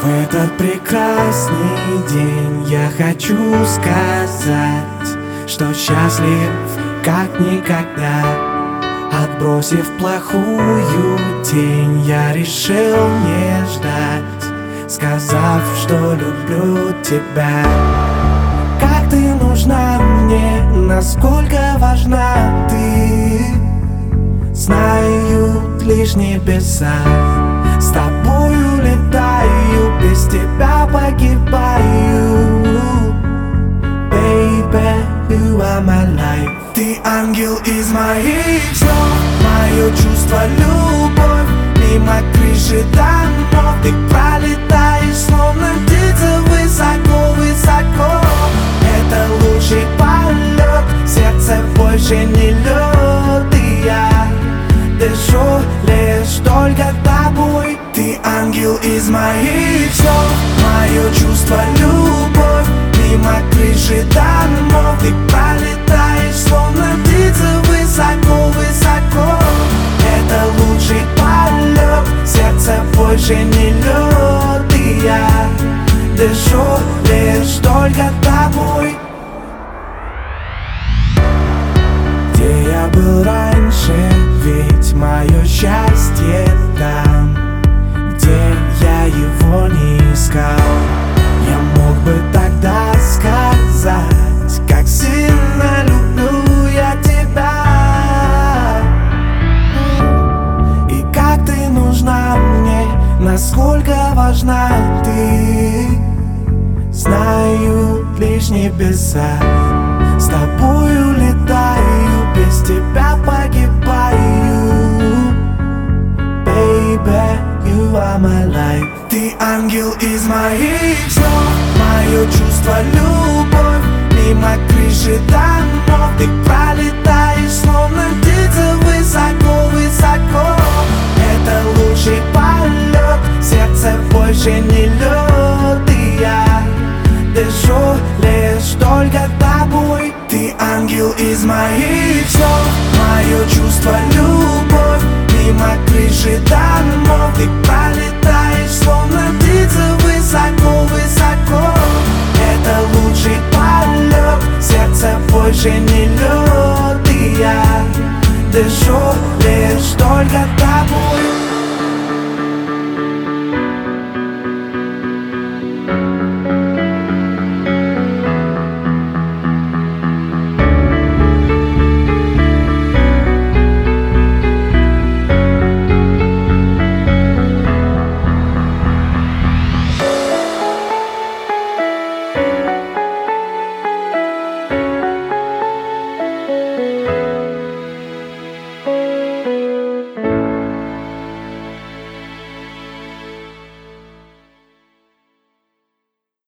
В этот прекрасный день я хочу сказать, что счастлив как никогда. Отбросив плохую тень, я решил не ждать, сказав, что люблю тебя. Как ты нужна мне, насколько важна ты, знают лишь небеса. Тебя погибаю Baby, you are my life. Ты ангел из моих снов Мое чувство, любовь Мимо крыши домов Ты пролетаешь, словно птица Высоко, высоко Это лучший полет. Сердце больше не лед И я дышу лишь только Ты ангел из моих снов Мое чувство, любовь Мимо крыши домов. Ты пролетаешь, словно птица Высоко, высоко. Это лучший полет Сердце больше не лед И я дышу лишь только тобой Насколько важна ты. Знают лишь небеса. С тобою летаю Без тебя погибаю. Baby, you are my life. Ты ангел из моих снов Мое чувство, любовь. Мимо крыши домов Ты пролетаешь, из моих снов Мое чувство, любовь Мимо крыши домов. Ты пролетаешь, словно птица Высоко, высоко. Это лучший полет Сердце больше не лед. И я дышу лишь